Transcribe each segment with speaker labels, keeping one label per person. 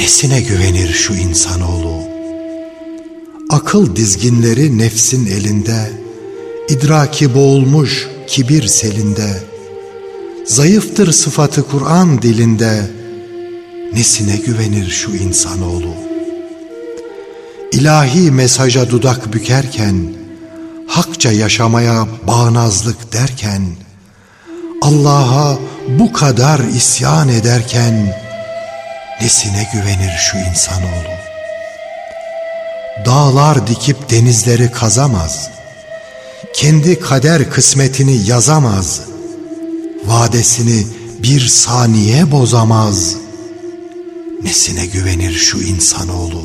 Speaker 1: Nesine güvenir şu insanoğlu? Akıl dizginleri nefsin elinde, idraki boğulmuş kibir selinde, zayıftır sıfatı Kur'an dilinde, nesine güvenir şu insanoğlu? İlahi mesaja dudak bükerken, hakça yaşamaya bağnazlık derken, Allah'a bu kadar isyan ederken, nesine güvenir şu insanoğlu? Dağlar dikip denizleri kazamaz, kendi kader kısmetini yazamaz, vadesini bir saniye bozamaz, nesine güvenir şu insanoğlu?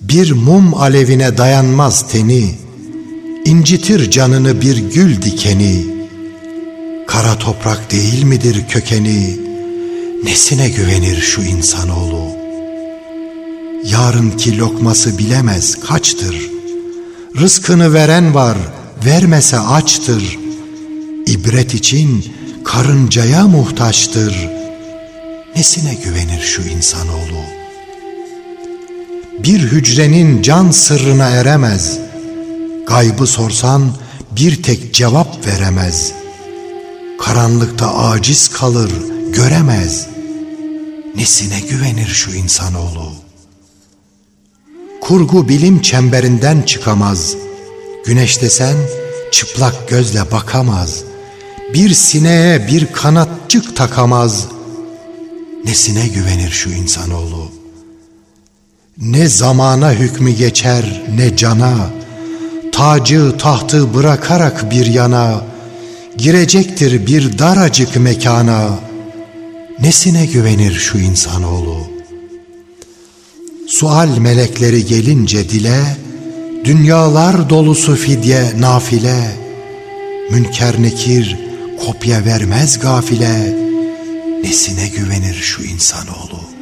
Speaker 1: Bir mum alevine dayanmaz teni, incitir canını bir gül dikeni, kara toprak değil midir kökeni, Nesine güvenir şu insanoğlu? Yarınki lokması bilemez kaçtır. Rızkını veren var, vermese açtır. İbret için karıncaya muhtaçtır. Nesine güvenir şu insanoğlu? Bir hücrenin can sırrına eremez. Gaybı sorsan bir tek cevap veremez. Karanlıkta aciz kalır, göremez. Nesine güvenir şu insanoğlu? Kurgu bilim çemberinden çıkamaz. Güneş desen çıplak gözle bakamaz. Bir sineğe bir kanatçık takamaz. Nesine güvenir şu insanoğlu? Ne zamana hükmü geçer ne cana, tacı tahtı bırakarak bir yana, girecektir bir daracık mekana.'' Nesine güvenir şu insanoğlu? Sual melekleri gelince dile, Dünyalar dolusu fidye nafile, Münker nekir kopya vermez gafile, Nesine güvenir şu insanoğlu?